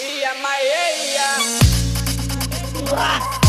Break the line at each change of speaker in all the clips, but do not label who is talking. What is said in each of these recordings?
Ia, maia, Matei,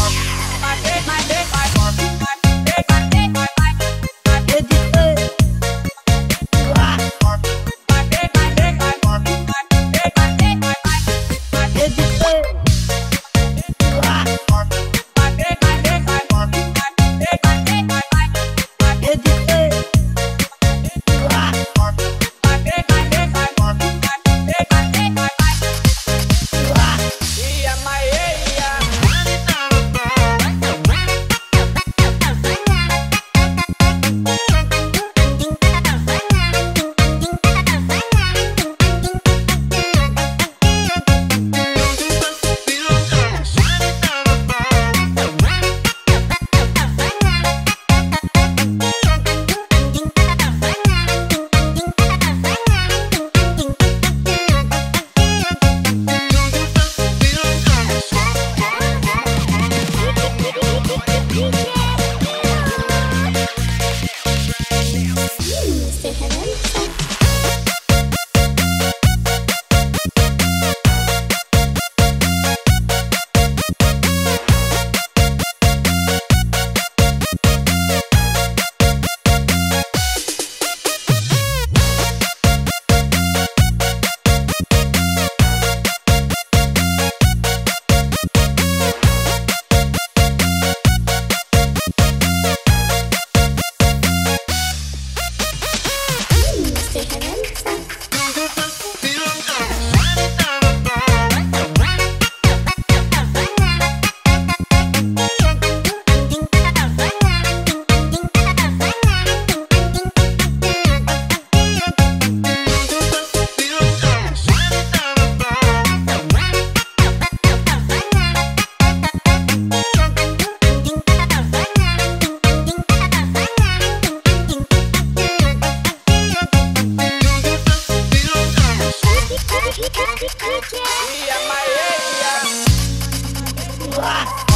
Ia, maia, Matei, matei,